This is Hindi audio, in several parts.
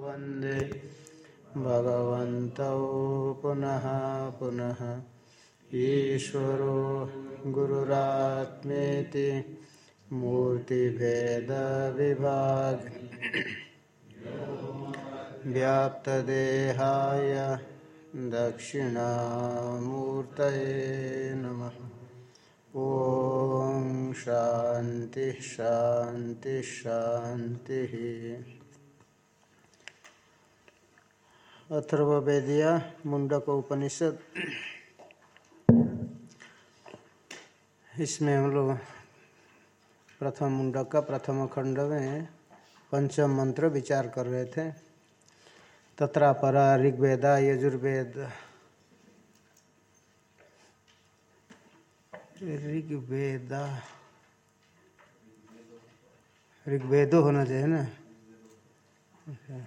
वंदे भगवन्तौ पुनः पुनः। ईश्वरो गुरुरात्मेति मूर्तिभेदविभाग। व्याप्तदेहाय दक्षिणामूर्तये नमः। शान्ति शान्ति शान्तिः अथर्वेदिया मुंडक उपनिषद। इसमें हम लोग प्रथम मुंडक का प्रथम खंड में पंचम मंत्र विचार कर रहे थे। तथा परा ऋग्वेदा, यजुर्वेद। ऋग्वेदा। ऋग्वेदो होना चाहिए ना। अच्छा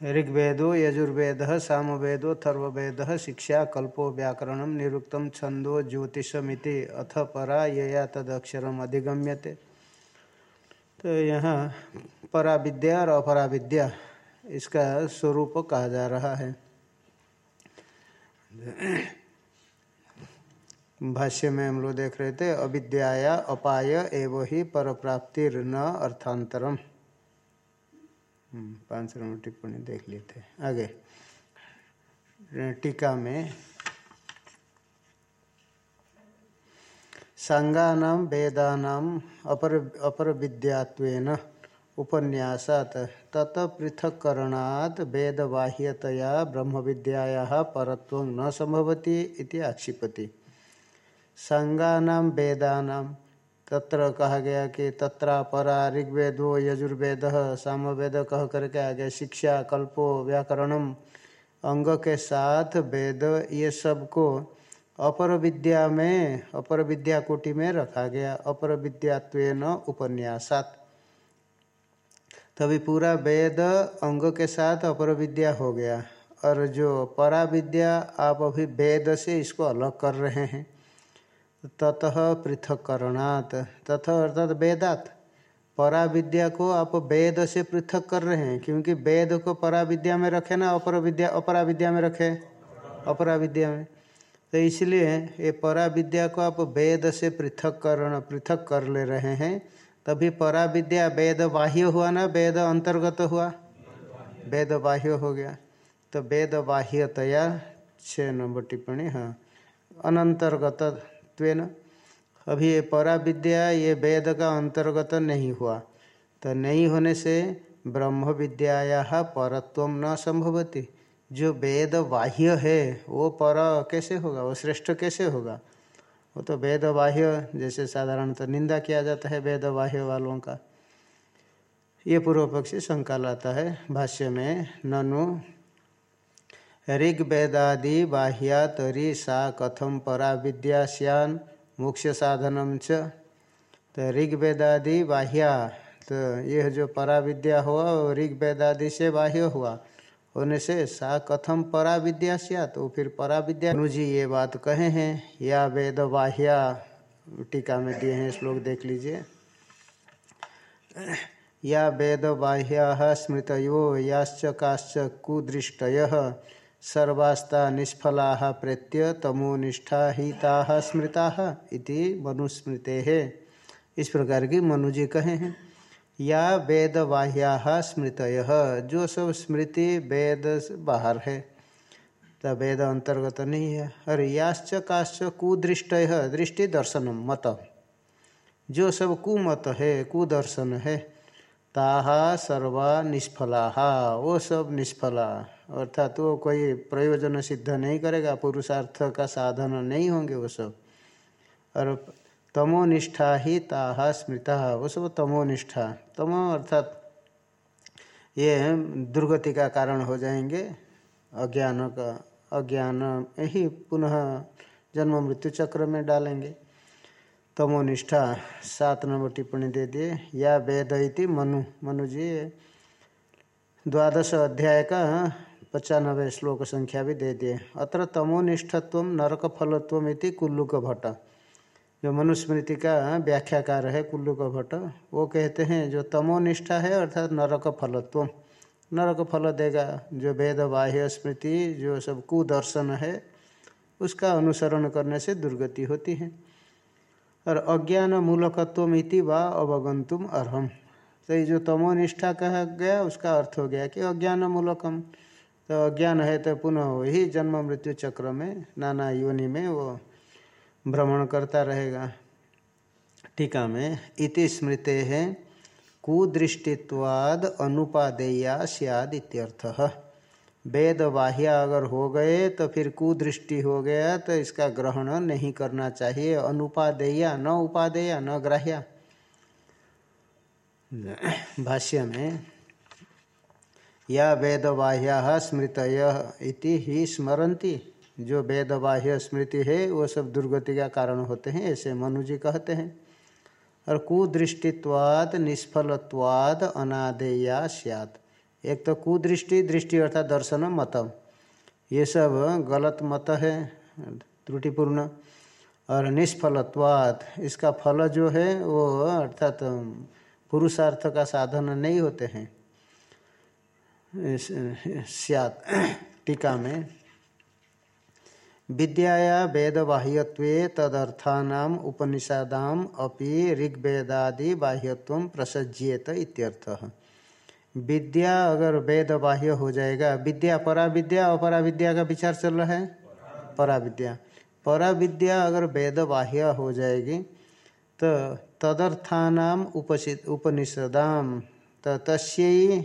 ऋग्वेदो, यजुर्वेद, सामवेदो थर्वेद शिक्षा, कल्पो, व्याकरण, निरुक्त छंदो ज्योतिषमिति, अथ, परा, यया, तदक्षरम अधिगम्यते। तो यहाँ परा विद्या और अपरा विद्या इसका स्वरूप कहा जा रहा है। भाष्य में हम लोग देख रहे थे, अविद्याया अपाय एवं ही पर प्राप्तिर न अर्थांतरम। पाँच नंबर टिप्पणी देख लिए थे आगे। टीका में सांगानाम वेदानाम अपर अपर विद्यात्वेन उपन्यासात तत पृथक्करणात् वेदबाह्यतया ब्रह्म विद्यायाः परत्वं न संभवति इति आक्षिपति। संगानाम वेदानाम तत्र कहा गया कि तत्रा परा ऋग्वेदो यजुर्वेद, सामवेद कह करके आगे शिक्षा, कल्पो व्याकरणम अंग के साथ वेद, ये सबको अपर विद्या में, अपर विद्या कोटि में रखा गया। अपर विद्यात्वेन उपन्यासात। तभी पूरा वेद अंग के साथ अपर विद्या हो गया। और जो परा विद्या आप अभी वेद से इसको अलग कर रहे हैं। ततः पृथककरणात्। तथा अर्थात वेदात। परा विद्या को आप वेद से पृथक कर रहे हैं, क्योंकि वेद को परा विद्या में रखे ना अपर विद्या अपरा विद्या में रखे। अपरा विद्या में। तो इसलिए ये परा विद्या को आप वेद से पृथक करण पृथक कर ले रहे हैं। तभी परा विद्या वेद बाह्य हुआ ना, वेद अंतर्गत हुआ। वेद बाह्य हो गया। तो वेद बाह्यतया छः नंबर टिप्पणी हाँ। अनंतर्गत त्वेन अभी ये परा विद्या ये वेद का अंतर्गत नहीं हुआ। तो नहीं होने से ब्रह्म विद्याया परत्व न संभवती। जो वेद बाह्य है, वो पर कैसे होगा? वो श्रेष्ठ कैसे होगा? वो तो वेद बाह्य, जैसे साधारणतः तो निंदा किया जाता है वेद बाह्य वालों का। ये पूर्व पक्षी शंका लाता है भाष्य में, ननु ऋग्वेदादि बाह्या तरी सा कथम परा विद्या सियान मोक्ष साधनम च। तो ऋग्वेदादि बाह्या तो यह जो परा विद्या हुआ, वो ऋग्वेदादि से बाह्य हुआ। होने से सा कथम परा विद्या सिया तो फिर परा विद्या जी ये बात कहे हैं, या वेद बाह्या टीका में दिए हैं, श्लोक देख लीजिए। या वेद बाह्या स्मृतयो, याश्च काश्च कुदृष्टय। सर्वास्ता निष्फला प्रेत्य तमोनिष्ठा हिता स्मृता इति मनुस्मृते। है इस प्रकार की मनुजी कहे हैं। या वेद बाह्या स्मृत जो सब स्मृति वेद बाहर है। तो वेद अंतर्गत नहीं है। और याश्च काश्च कुदृष्ट दृष्टि दर्शनम मत जो सब कुमत है, कुदर्शन है। ताहा सर्वा निष्फला वो सब निष्फला। अर्थात वो कोई प्रयोजन सिद्ध नहीं करेगा, पुरुषार्थ का साधन नहीं होंगे वो सब। और तमोनिष्ठा ही ताहा स्मृता। वो सब तमोनिष्ठा। तमो अर्थात ये दुर्गति का कारण हो जाएँगे। अज्ञान का अज्ञान यही पुनः जन्म मृत्यु चक्र में डालेंगे। तमोनिष्ठा, सात नंबर टिप्पणी दे दिए या वेद इति मनु। मनु जी द्वादश अध्याय का पचानवे श्लोक संख्या भी दे दिए अत्र तमोनिष्ठत्व नरक फलत्व इति कुल्लुक भट्ट जो मनुस्मृति का व्याख्याकार है कुल्लुक भट्ट वो कहते हैं, जो तमोनिष्ठा है, अर्थात नरक फलत्व नरक फल देगा, जो वेद, बाह्य स्मृति, जो सब कुदर्शन है, उसका अनुसरण करने से दुर्गति होती है। और अज्ञान मूलकत्व व अवगंतुम अर्हम। तो ये जो तमोनिष्ठा कहा गया, उसका अर्थ हो गया कि अज्ञान मूलकम तो अज्ञान है तो पुनः वही जन्म मृत्यु चक्र में, नाना योनि में वो भ्रमण करता रहेगा। टीका में, इति स्मृते है कुदृष्टित्वाद अनुपादेया सियाद इत्यर्थ। वेद बाह्य अगर हो गए तो फिर कुदृष्टि हो गया तो इसका ग्रहण नहीं करना चाहिए। अनुपादेया, न उपादेया, न ग्राह्या। भाष्य में, या वेद बाह्या स्मृत इति ही स्मरती जो वेद बाह्य स्मृति है, वो सब दुर्गति का कारण होते हैं, ऐसे मनु जी कहते हैं। और कुदृष्टित्वाद निष्फलत्वाद अनादेया सियात। एक तो कुदृष्टि, दृष्टि अर्थात दर्शन, मत। ये सब गलत मत है, त्रुटिपूर्ण और निष्फलत्वाद इसका फल जो है, वो अर्थात पुरुषार्थ का साधन नहीं होते हैं। सियात, टीका में। विद्याया वेदबाह्यत्व तदर्थानाम उपनिषदाम अपि ऋग्वेदादि बाह्यत्व प्रसज्येत इत्यर्थः। विद्या अगर वेद बाह्य हो जाएगा, विद्या परा विद्या अपरा विद्या का विचार चल रहा है? परा विद्या परा विद्या अगर वेद बाह्य हो जाएगी तो तदर्थानाम उपसित उपनिषदाम तस्यै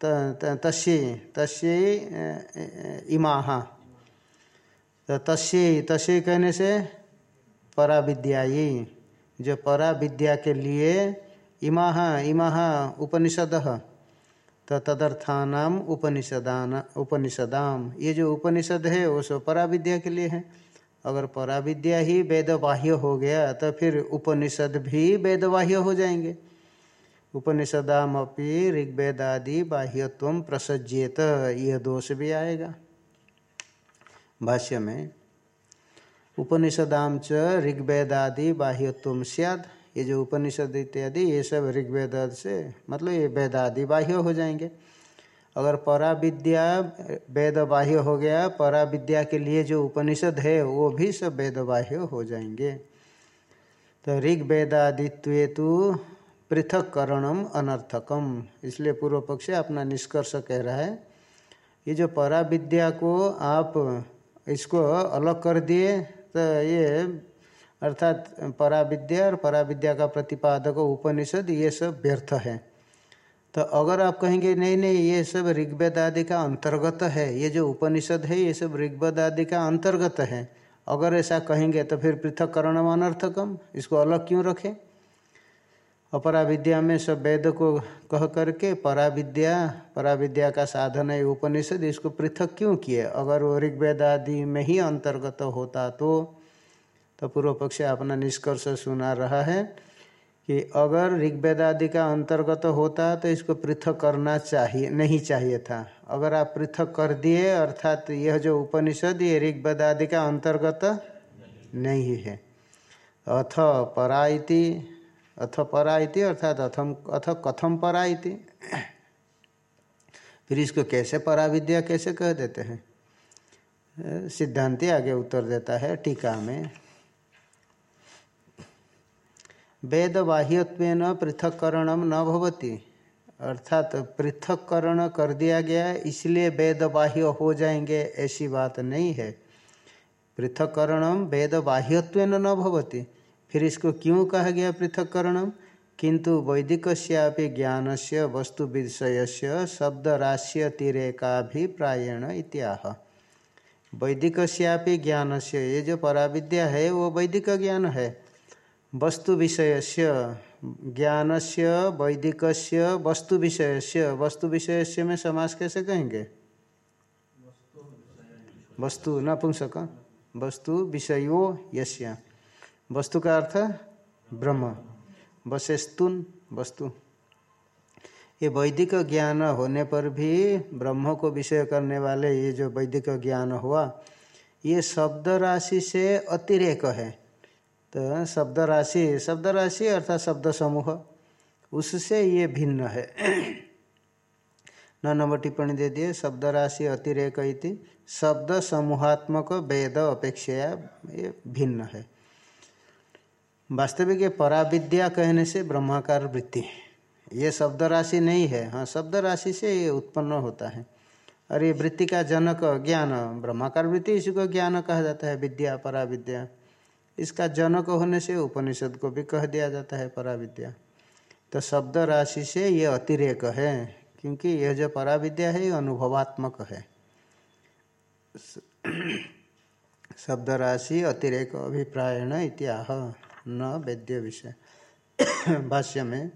तस्यै तस्यै इमाहा। तो तस्य तस्य कहने से परा विद्या जो परा विद्या के लिए इमा इमा, उपनिषद। तो तदर्थानाम उपनिषदान, उपनिषदाम। ये जो उपनिषद है, वो सब पराविद्या के लिए है। अगर पराविद्या ही वेद बाह्य हो गया तो फिर उपनिषद भी वेद बाह्य हो जाएँगे। उपनिषदाम अपनी ऋग्वेदादि बाह्यत्व प्रसज्येत, यह दोष भी आएगा। भाष्य में उपनिषदाम च ऋग्वेदादि बाह्यत्व सियाद। ये जो उपनिषद इत्यादि, ये सब ऋग्वेद से मतलब ये वेदादि बाह्य हो जाएँगे। अगर परा विद्या वेद बाह्य हो गया परा विद्या के लिए जो उपनिषद है, वो भी सब वेद बाह्य हो जाएँगे। तो ऋग वेदादित्व तो पृथक करणम अनर्थकम। इसलिए पूर्व पक्ष अपना निष्कर्ष कह रहा है, ये जो परा विद्या को आप इसको अलग कर दिए तो ये अर्थात पराविद्या और पराविद्या का प्रतिपादक उपनिषद ये सब व्यर्थ है। तो अगर आप कहेंगे, नहीं नहीं, ये सब ऋग्वेद आदि का अंतर्गत है, ये जो उपनिषद है, ये सब ऋग्वेद आदि का अंतर्गत है। अगर ऐसा कहेंगे तो फिर पृथक करण अनर्थकम इसको अलग क्यों रखें? अपराविद्या में सब वेद को कह करके पराविद्या पराविद्या का साधन है उपनिषद, इसको पृथक क्यों किए? अगर वो ऋग्वेद आदि में ही अंतर्गत होता तो तो पूर्व पक्ष अपना निष्कर्ष सुना रहा है कि अगर ऋग्वेद आदि का अंतर्गत होता तो इसको पृथक करना चाहिए, नहीं चाहिए था। अगर आप पृथक कर दिए, अर्थात यह जो उपनिषद, ये ऋग्वेद आदि का अंतर्गत नहीं है। अथ परा इति अथ परा इति अर्थात अथम, अथ कथम परा इति फिर इसको कैसे परा विद्या कैसे कह देते हैं? सिद्धांति आगे उत्तर देता है टीका में। वेद बाह्यत्व पृथककरण न भवती। अर्थात तो पृथककरण कर दिया गया, इसलिए वेद बाह्य हो जाएँगे, ऐसी बात नहीं है। पृथककरणम वेद बाह्यत्व न भवती। फिर इसको क्यों कहा गया पृथककरणम किंतु वैदिक ज्ञान से वस्तु विषय से शब्द राश्य तिरेकाभिप्रायण इत्याह। वैदिक ज्ञान से ये जो पराविद्या है, वो वैदिक ज्ञान है। वस्तु विषय से ज्ञान से वैदिक से वस्तु विषय से वस्तु विषय से में समास कैसे कहेंगे? वस्तु न नपुंसक वस्तु विषयो यश्य वस्तु का अर्थ? ब्रह्म। वशेस्तुन, वस्तु। ये वैदिक ज्ञान होने पर भी ब्रह्म को विषय करने वाले ये जो वैदिक ज्ञान हुआ, ये शब्द राशि से अतिरेक है। तो शब्द राशि शब्द राशि अर्थात शब्द समूह उससे ये भिन्न है। न नंबर टिप्पणी दे दिए शब्द राशि अतिरेक शब्द समूहात्मक वेद अपेक्षा ये भिन्न है। वास्तविक पराविद्या कहने से ब्रह्माकार वृत्ति ये शब्द राशि नहीं है हाँ शब्द राशि से ये उत्पन्न होता है। और ये वृत्ति का जनक, ज्ञान, ब्रह्माकार वृत्ति इसी को ज्ञान कहा जाता है, विद्या, पराविद्या। इसका जनक होने से उपनिषद को भी कह दिया जाता है पराविद्या। तो शब्द राशि से ये अतिरेक है, क्योंकि यह जो पराविद्या है, ये अनुभवात्मक है। शब्द राशि अतिरेक अभिप्रायण इत्याह, न वेद्य विषय। भाष्य में,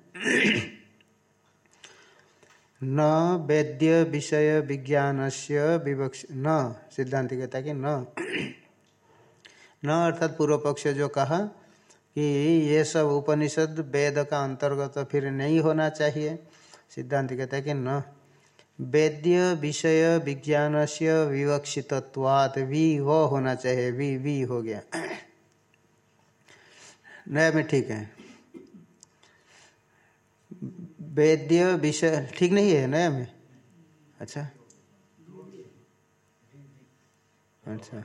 न वेद्य विषय विज्ञान से विवक्ष, न सिद्धांत कहता कि न न अर्थात पूर्व पक्ष जो कहा कि ये सब उपनिषद वेद का अंतर्गत फिर नहीं होना चाहिए। सिद्धांत कहता है कि न। वेद्य विषय विज्ञान से विवक्षितत्वात् वी वो होना चाहिए। वी वी हो गया। नया में ठीक है। वेद्य विषय ठीक नहीं है नया में? अच्छा। अच्छा।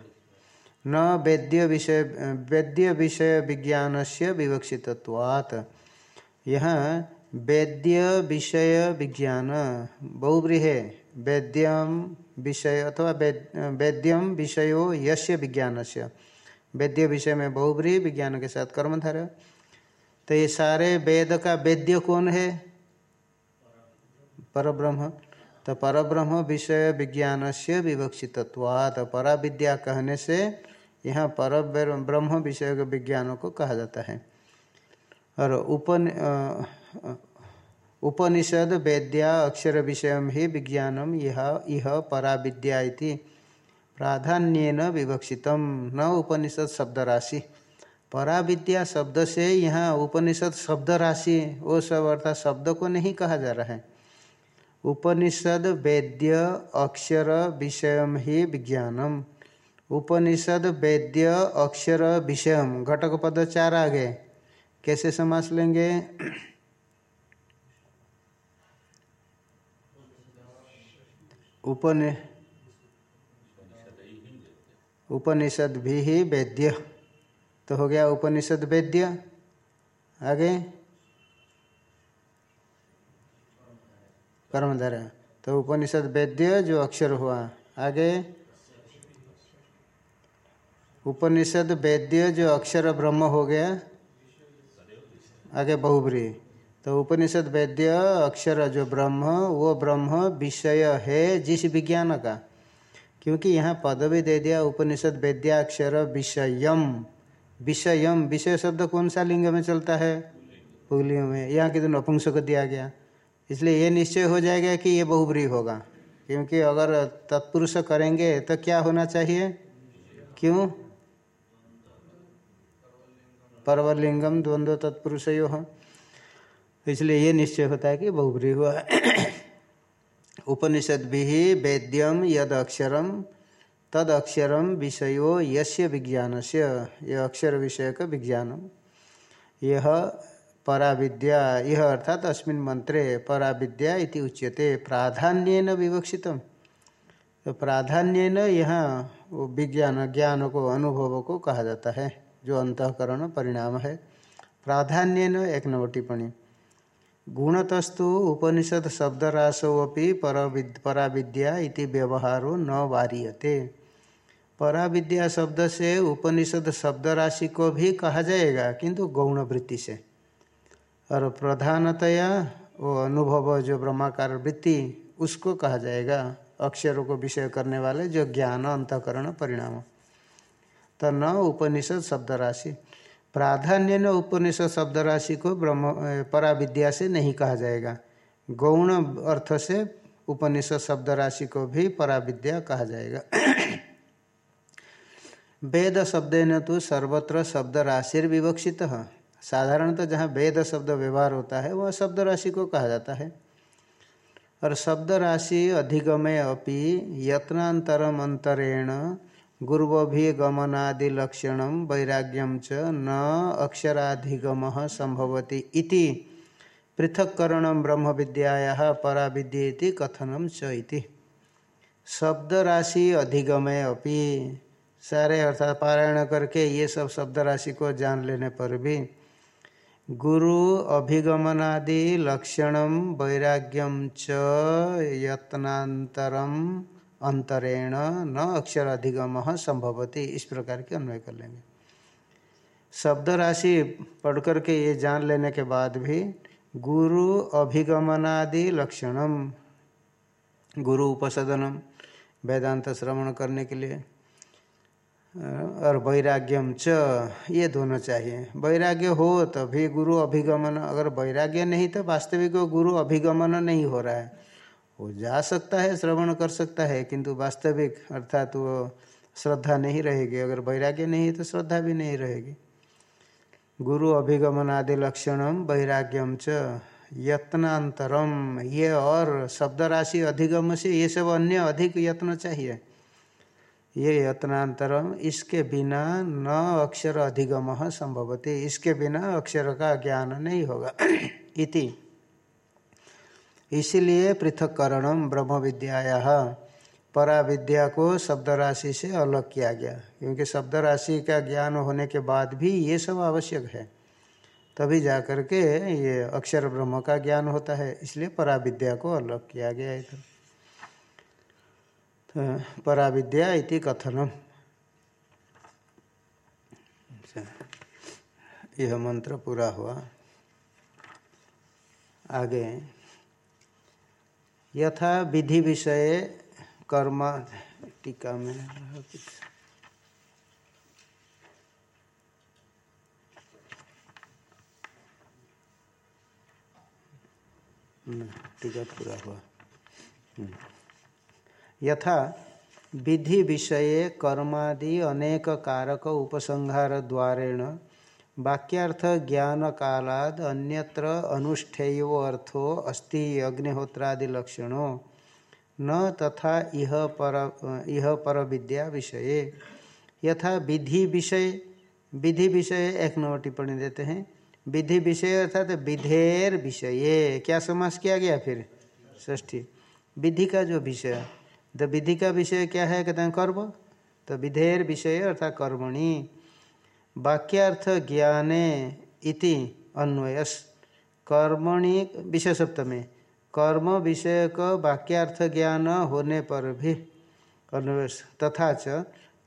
न वेद्य विषय वेद्य विषय विज्ञान से विवक्षितत्वात्। यहाँ वेद्य विषय विज्ञान बहुब्री है वेद्यम विषय अथवा वेद्यम विषयो यश्य विज्ञान से वेद्य विषय में बहुब्री विज्ञान के साथ कर्मधार तो ये सारे वेद का वेद्य कौन है? परब्रह्म। तो परब्रह्म विषय विज्ञान से विवक्षितत्वात्। परा विद्या कहने से यहाँ पर ब्रह्म विषय के विज्ञानों को कहा जाता है। और उपन उपनिषद, वेद्या अक्षर विषय ही विज्ञानम यह यह परा विद्या प्राधान्यन विवक्षितम। न उपनिषद शब्द राशि परा विद्या शब्द से यहाँ उपनिषद शब्द राशि वो सब अर्थात शब्द को नहीं कहा जा रहा है। उपनिषद वेद्य अक्षर विषय ही विज्ञानम। उपनिषद वेद्य अक्षर विषयम। घटक पद चार आगे। कैसे समास लेंगे? उपनि, उपनिषद भी ही वेद्य। तो हो गया उपनिषद वेद्य। आगे। कर्मधारा। तो उपनिषद वेद्य जो अक्षर हुआ, आगे। उपनिषद वेद्य जो अक्षर ब्रह्म हो गया, आगे बहुब्री। तो उपनिषद वेद्य अक्षर जो ब्रह्म, वो ब्रह्म विषय है जिस विज्ञान का। क्योंकि यहाँ पदवी दे दिया उपनिषद वेद्याक्षर विषयम। विषयम, विषय शब्द कौन सा लिंग में चलता है? पुगलियों में। यहाँ के तो नपुंसक दिया गया। इसलिए ये निश्चय हो जाएगा कि ये बहुब्री होगा। क्योंकि अगर तत्पुरुष करेंगे तो क्या होना चाहिए? क्यों? परवलिंगम द्वंद्व तत्पुरुष यो हो इसलिए ये निश्चय होता है कि बहुब्री हुआ। उपनिषद भी वेद्यम यद अक्षरम तद अक्षरम विषयो यस्य विज्ञान से यह अक्षर विषय का विज्ञानम। यह पराविद्या। यह अर्थात अस्मिन मंत्रे पराविद्या इति उच्यते, प्राधान्यन विवक्षितम। तो प्राधान्यन यहाँ विज्ञान, ज्ञान को, अनुभव को कहा जाता है, जो अंतकरण परिणाम है। प्राधान्य एक नव टिप्पणी। गुणतस्तु उपनिषद शब्दराशोपि पराविद्या इति व्यवहारो न वार्यते। पराविद्या शब्द से उपनिषद शब्द राशि को भी कहा जाएगा, किंतु गौण वृत्ति से। और प्रधानतया वो अनुभव, जो ब्रह्माकार वृत्ति, उसको कहा जाएगा। अक्षरों को विषय करने वाले, जो ज्ञान, अंतकरण, परिणाम। तो न उपनिषद शब्द राशि प्राधान्य न उपनिषद शब्द राशि को ब्रह्म पराविद्या से नहीं कहा जाएगा। गौण अर्थ से उपनिषद शब्द राशि को भी पराविद्या कहा जाएगा। वेद शब्द न तो सर्वत्र शब्द राशि साधारणतः जहाँ वेद शब्द व्यवहार होता है, वह शब्द राशि को कहा जाता है। और शब्द राशि अधिगमे अपि यत्नांतरम अंतरेण गुरुभिगमनादि लक्षण वैराग्यम च न अक्षराधिगम संभवती इति पृथक्करण ब्रह्म विद्या परा विद्येति कथनम च शब्द राशि अधिगमे अपि सारे अर्थात पारायण करके ये सब शब्द राशि को जान लेने पर भी गुरु अभिगमनादि लक्षण वैराग्यम च यत्नांतरम अंतरेण न अक्षर अधिगम संभवती इस प्रकार के अन्वय कर लेंगे। शब्द राशि पढ़ करके ये जान लेने के बाद भी गुरु अभिगमनादि लक्षणम गुरु उपसदनम, वेदांत श्रवण करने के लिए और वैराग्यम च, ये दोनों चाहिए। वैराग्य हो तभी गुरु अभिगमन, अगर वैराग्य नहीं तो वास्तविक गुरु अभिगमन नहीं हो रहा है। वो जा सकता है, श्रवण कर सकता है, किंतु वास्तविक अर्थात वो श्रद्धा नहीं रहेगी। अगर वैराग्य नहीं तो श्रद्धा भी नहीं रहेगी। गुरु अभिगमन आदि लक्षणम, वैराग्यम च, यत्नांतरम, ये और शब्द राशि अधिगम से ये सब अन्य अधिक यत्न चाहिए। ये यत्नांतरम इसके बिना न अक्षर अधिगम संभवती। इसके बिना अक्षर का ज्ञान नहीं होगा। इति। इसीलिए पृथककरणम ब्रह्म विद्या परा विद्या को शब्द राशि से अलग किया गया। क्योंकि शब्द राशि का ज्ञान होने के बाद भी ये सब आवश्यक है। तभी जा कर के ये अक्षर ब्रह्म का ज्ञान होता है। इसलिए परा विद्या को अलग किया गया इधर। तो परा विद्या इति कथनम। अच्छा, यह मंत्र पूरा हुआ। आगे। यथा विधि विषय कर्म टीका में टीका पूरा हुआ। हम्म। यथा विधि विषय कर्मादि अनेक कारक उपसंहार द्वारेण वाक्यार्थ ज्ञान कालाद अन्यत्र अनुष्ठेय अर्थो अस्ति अग्निहोत्रादि लक्षणों। न तथा इह पर इह पर विद्या विषय। यथा विधि विषय विधि विषय एक नंबर टिप्पणी देते हैं। विधि विषय अर्थात विधेर विषय। क्या समास किया गया फिर? ष्ठी विधि का जो विषय द विधि का विषय क्या है? कहते हैं कर्म। तो विधेर विषय अर्थात कर्मणि। वाक्यार्थ ज्ञाने इति अन्वयस। कर्मणि विषय सप्तमी। कर्म विषय का वाक्यार्थ ज्ञान होने पर भी अन्वयस। तथा च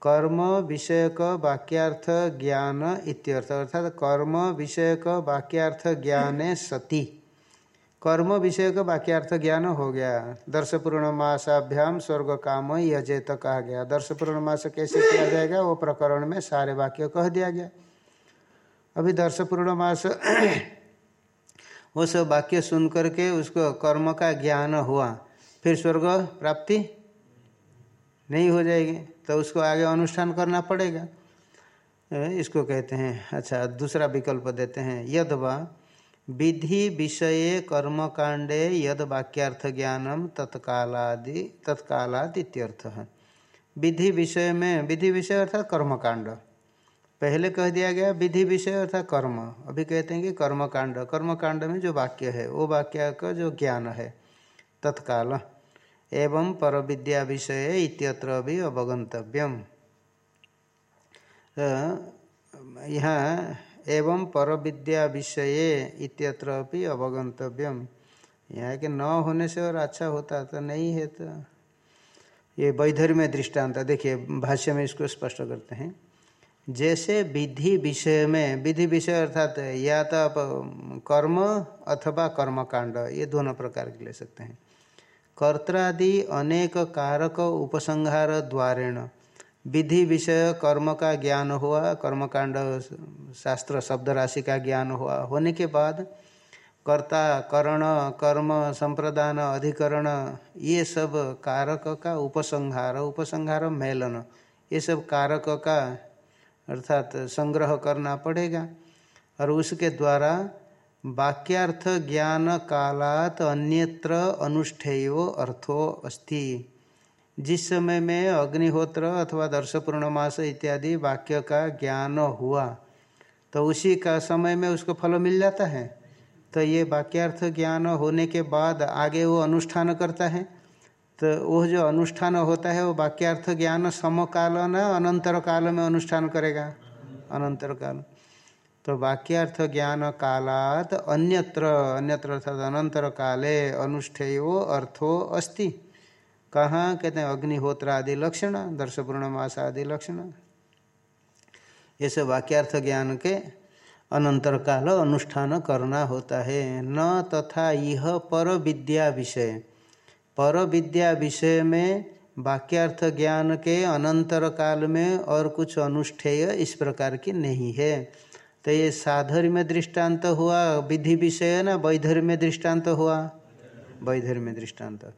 कर्म विषय का वाक्यार्थ ज्ञान इत्यर्थ। अर्थात कर्म विषय का वाक्यार्थ ज्ञाने सती। कर्म विषय का वाक्यार्थ ज्ञान हो गया दर्श पूर्णमासाभ्याम स्वर्ग काम यजेत कहा गया। दर्श पूर्णमास कैसे किया जाएगा? वो प्रकरण में सारे वाक्य कह दिया गया। अभी दर्श पूर्णमास वो सब वाक्य सुन करके उसको कर्म का ज्ञान हुआ। फिर स्वर्ग प्राप्ति नहीं हो जाएगी तो उसको आगे अनुष्ठान करना पड़ेगा। इसको कहते हैं अच्छा दूसरा विकल्प देते हैं। यदवा विधि विषय कर्मकांडे यद वाक्यार्थ ज्ञानम तत्कालादि तत्कालाद इत्यर्थ है विधि विषय में विधि विषय अर्थात कर्मकांड। पहले कह दिया गया विधि विषय अर्थात कर्म। अभी कहते हैं कि कर्मकांड। कर्मकांड में जो वाक्य है, वो वाक्य का जो ज्ञान है, तत्काल। एवं पर विद्या विषय इत्यत्र भी अवगंतव्यम। यहाँ एवं पर विद्या विषय इत्यत्र भी अवगंतव्यम यहाँ के न होने से और अच्छा होता तो नहीं है तो। ये वैधर्य में दृष्टांत, देखिए, भाष्य में इसको स्पष्ट करते हैं। जैसे विधि विषय में, विधि विषय अर्थात या तो आप कर्म अथवा कर्म कांड ये दोनों प्रकार के ले सकते हैं। कर्त्रादि अनेक कारक उपसंहार द्वारेण विधि विषय कर्म का ज्ञान हुआ, कर्मकांड, शास्त्र, शब्द राशि का ज्ञान हुआ। होने के बाद कर्ता, करण, कर्म, संप्रदान, अधिकरण, ये सब कारक का उपसंहार उपसंहार मेलन, ये सब कारक का अर्थात संग्रह करना पड़ेगा। और उसके द्वारा वाक्यार्थ ज्ञान कालात अन्यत्र अनुष्ठेयो अर्थो अस्ति। जिस समय में अग्निहोत्र अथवा दर्श पूर्णमास इत्यादि वाक्य का ज्ञान हुआ तो उसी का समय में उसको फल मिल जाता है। तो ये वाक्यार्थ ज्ञान होने के बाद आगे वो अनुष्ठान करता है। तो वो जो अनुष्ठान होता है, वो वाक्यार्थ ज्ञान समकाल न अनंतर काल में अनुष्ठान करेगा। अनंतर काल तो वाक्यार्थ ज्ञान कालात अन्यत्र अन्यत्र अर्थात अनंतर काले अनुष्ठेयो अर्थो अस्ति। कहाँ? कहते हैं अग्निहोत्र आदि लक्षण दर्श पूर्णमास आदि लक्षण। ये सब वाक्यार्थ ज्ञान के अनंतर काल अनुष्ठान करना होता है। न तथा यह पर विद्या विषय। पर विद्या विषय में वाक्यार्थ ज्ञान के अनंतर काल में और कुछ अनुष्ठेय इस प्रकार की नहीं है। तो ये साधर्म्य दृष्टांत हुआ, विधि विषय ना, वैधर्म्य दृष्टांत हुआ? वैधर्म्य दृष्टांत।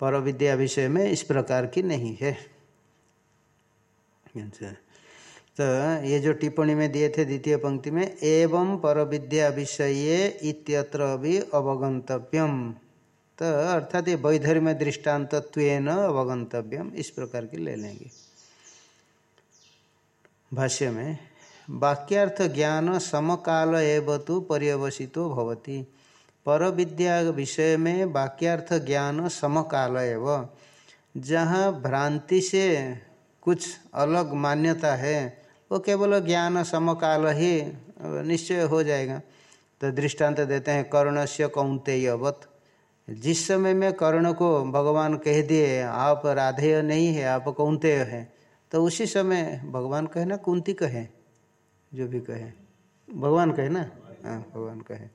पर विद्या विषय में इस प्रकार की नहीं है। अच्छा। तो ये जो टिप्पणी में दिए थे द्वितीय पंक्ति में, एवं पर विद्या विषय इत्यत्र भी अवगंतव्यम तो अर्थात ये वैधर्म दृष्टांत अवगंतव्यम इस प्रकार की ले लेंगे। भाष्य में, वाक्यार्थ ज्ञान समकाल एव तो पर्यवसितो भवती। पर विद्या विषय में वाक्यार्थ ज्ञान समकाल एव जहाँ भ्रांति से कुछ अलग मान्यता है, वो केवल ज्ञान समकाल ही निश्चय हो जाएगा। तो दृष्टांत देते हैं कर्ण से कौंतेयवत जिस समय में कर्ण को भगवान कह दिए, आप राधेय नहीं है, आप कौंतेय है तो उसी समय भगवान कहे ना कुंती कहे जो भी कहे। भगवान कहे ना? हाँ भगवान कहे।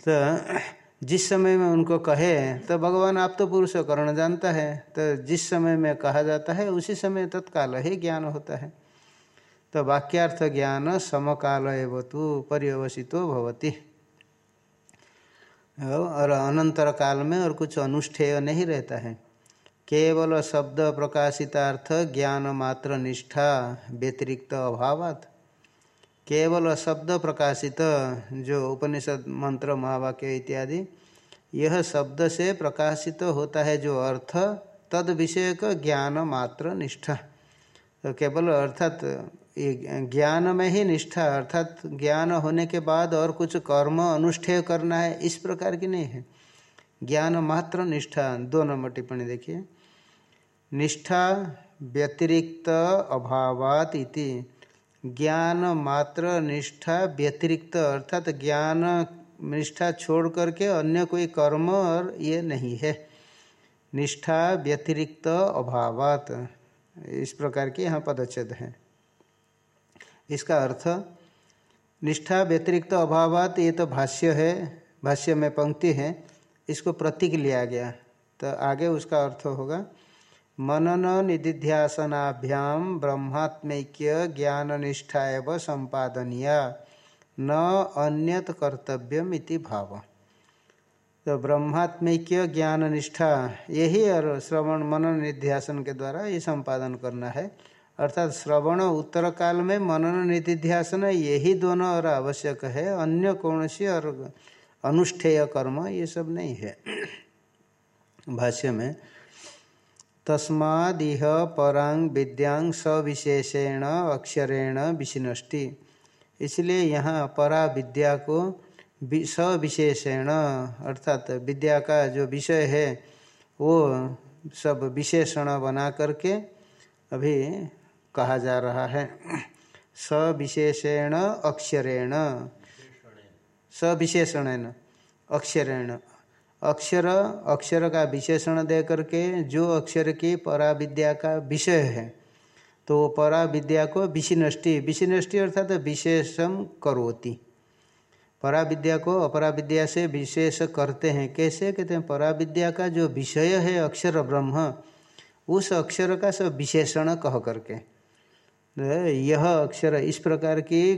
तो जिस समय में उनको कहे तो भगवान आप तो पुरुष करण जानता है तो जिस समय में कहा जाता है, उसी समय तत्काल ही ज्ञान होता है। तो वाक्यार्थ ज्ञान समकाल एवं तो पर्यवसितो भवती। और अनंतर काल में और कुछ अनुष्ठेय नहीं रहता है। केवल शब्द प्रकाशितार्थ ज्ञान मात्र निष्ठा व्यतिरिक्त अभावात केवल शब्द प्रकाशित, जो उपनिषद, मंत्र, महावाक्य इत्यादि, यह शब्द से प्रकाशित होता है, जो अर्थ, तद विषय का ज्ञान मात्र निष्ठा। तो केवल अर्थात ज्ञान में ही निष्ठा, अर्थात ज्ञान होने के बाद और कुछ कर्म अनुष्ठेय करना है, इस प्रकार की नहीं है। ज्ञान मात्र निष्ठा, दो नंबर टिप्पणी देखिए। निष्ठा व्यतिरिक्त अभावात इति। ज्ञान मात्र निष्ठा व्यतिरिक्त, अर्थात ज्ञान निष्ठा छोड़ करके अन्य कोई कर्म और ये नहीं है। निष्ठा व्यतिरिक्त अभावात। इस प्रकार के यहाँ पदच्छेद हैं। इसका अर्थ, निष्ठा व्यतिरिक्त अभावात ये तो भाष्य है, भाष्य में पंक्ति है, इसको प्रतीक लिया गया। तो आगे उसका अर्थ होगा मनन निधिध्यासनाभ्याम ब्रह्मात्मैक्य ज्ञान निष्ठा एवं संपादनीय न अन्यत कर्तव्यम इति भाव। तो ब्रह्मात्मैक्य ज्ञान निष्ठा यही और श्रवण मनन निध्यासन के द्वारा ये संपादन करना है। अर्थात श्रवण उत्तर काल में मनन निधिध्यासन यही दोनों और आवश्यक है। अन्य कौन सी और अनुष्ठेय कर्म ये सब नहीं है। भाष्य में तस्मादिह परांग विद्यांग सविशेषेण अक्षरेण विशिनष्टि इसलिए यहाँ परा विद्या को सविशेषेण, अर्थात विद्या का जो विषय है, वो सब विशेषण बना करके अभी कहा जा रहा है। सविशेषेण अक्षरेण। सविशेषण अक्षरेण। अक्षर अक्षर का विशेषण दे करके जो अक्षर की परा विद्या का विषय है तो पराविद्या को विशिनष्टि विशिनष्टि अर्थात विशेषम करोति। पराविद्या को अपरा विद्या से विशेष करते हैं। कैसे? कहते हैं, पराविद्या का जो विषय है अक्षर ब्रह्म, उस अक्षर का सब विशेषण कह करके। यह अक्षर, इस प्रकार की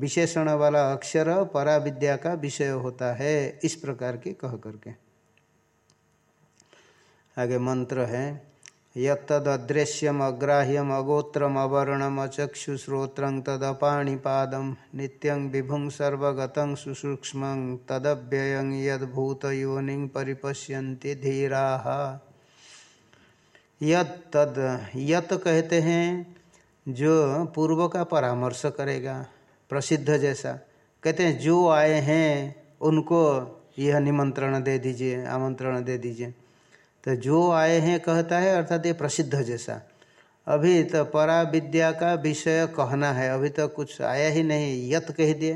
विशेषण वाला अक्षर परा विद्या का विषय होता है, इस प्रकार की कह करके। आगे मंत्र है यदृश्यम अग्राह्यम, अगोत्रम, अवर्णम अचक्षुश्रोत्र तदपाणिपादम नित्यं विभुं, सर्वगतं सुसूक्ष्म, तदव्ययं यद्भूतयोनि परिपश्यन्ति धीराः। यत तद यत कहते हैं जो पूर्व का परामर्श करेगा, प्रसिद्ध जैसा। कहते हैं, जो आए हैं, उनको यह निमंत्रण दे दीजिए, आमंत्रण दे दीजिए। तो जो आए हैं कहता है, अर्थात ये प्रसिद्ध जैसा। अभी तो परा विद्या का विषय कहना है, अभी तो कुछ आया ही नहीं, यत कह दिए।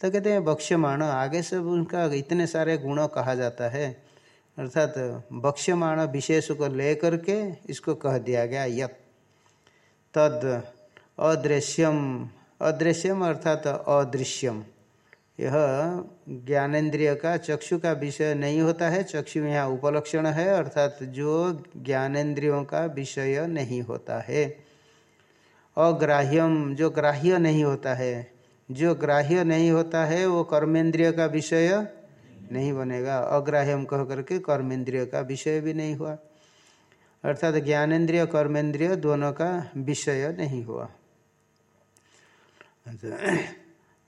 तो कहते हैं बक्ष्यमाण आगे से उनका इतने सारे गुण कहा जाता है। अर्थात बक्ष्यमाण विशेष को लेकर के इसको कह दिया गया, यत। तद अदृश्यम। अदृश्यम अर्थात अदृश्यम। यह ज्ञानेन्द्रिय का चक्षु का विषय नहीं होता है, चक्षु यहाँ उपलक्षण है, अर्थात जो ज्ञानेन्द्रियों का विषय नहीं होता है। अग्राह्यम, जो ग्राह्य नहीं होता है, जो ग्राह्य नहीं होता है, वो कर्मेंद्रिय का विषय नहीं बनेगा। अग्राह्यम कह करके कर्मेंद्रिय का विषय भी नहीं हुआ। अर्थात ज्ञानेन्द्रिय कर्मेंद्रिय दोनों का विषय नहीं हुआ।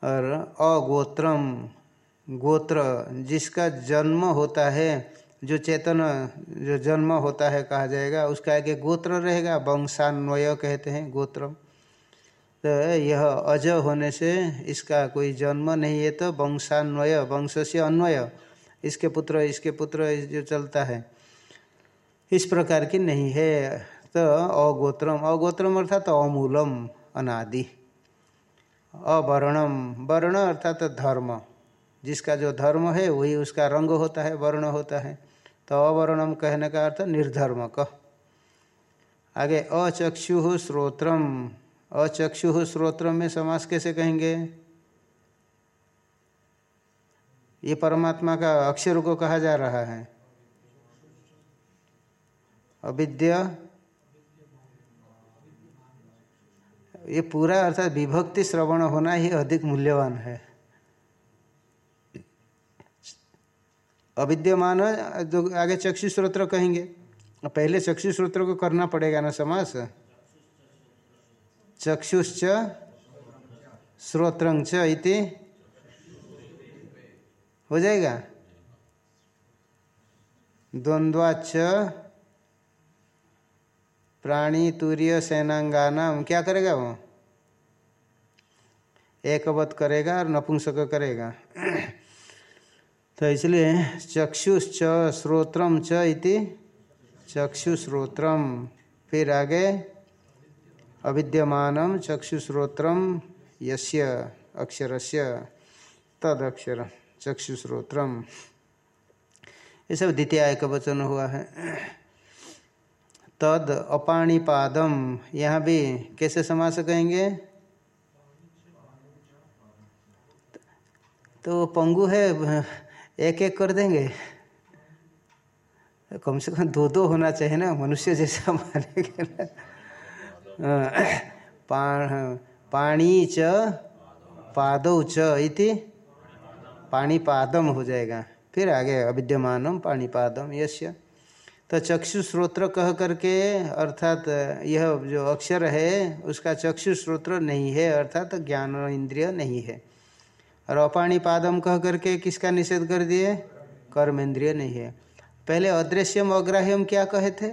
और अगोत्रम, गोत्र, जिसका जन्म होता है, जो चेतन, जो जन्म होता है कहा जाएगा, उसका आगे गोत्र रहेगा, वंशान्वय कहते हैं, गोत्रम। तो यह अज होने से इसका कोई जन्म नहीं है तो वंशान्वय वंश से अन्वय। इसके पुत्र इसके पुत्र जो चलता है इस प्रकार की नहीं है। तो अगोत्रम अगोत्रम अर्थात अमूलम, अनादि। अवर्णम, वर्ण अर्थात धर्म। जिसका जो धर्म है, वही उसका रंग होता है, वर्ण होता है। तो अवर्णम कहने का अर्थ निर्धर्म कह आगे, अचक्षु श्रोत्रम। अचक्षु श्रोत्र में समास कैसे कहेंगे? ये परमात्मा का अक्षर को कहा जा रहा है। अविद्या। ये पूरा अर्थात विभक्ति श्रवण होना ही अधिक मूल्यवान है। अविद्यमान जो आगे चक्षु स्रोत्र कहेंगे। पहले चक्षु स्रोत्र को करना पड़ेगा ना समास? चक्षुश्च श्रोत्रंच इति। हो जाएगा? द्वंद्वाच प्राणी तूर्य सेनांगानाम। क्या करेगा वो? एकवत करेगा और नपुंसक करेगा। तो इसलिए चक्षुश्च श्रोत्रम च इति चक्षुश्रोत्रम फिर आगे अविद्यमान चक्षुश्रोत्रम यस्य, अक्षरस्य, तद अक्षर चक्षुश्रोत्रम ये सब द्वितीय एक वचन हुआ है। तद अपाणिपादम। यहाँ भी कैसे समास कहेंगे? तो पंगु है, एक एक कर देंगे। कम से कम दो दो होना चाहिए ना, मनुष्य जैसा मानेंगे ना। पाणी च, पादौ च इति पाणीपादम हो जाएगा। फिर आगे अविद्यमानम पाणीपादम यश्य तो चक्षु श्रोत्र कह करके, अर्थात, यह जो अक्षर है, उसका चक्षु श्रोत्र नहीं है, अर्थात ज्ञान इंद्रिय नहीं है। और अपाणी पादम कह करके किसका निषेध कर दिए? कर्म इंद्रिय नहीं है। पहले अदृश्यम अग्राह्यम क्या कहे थे?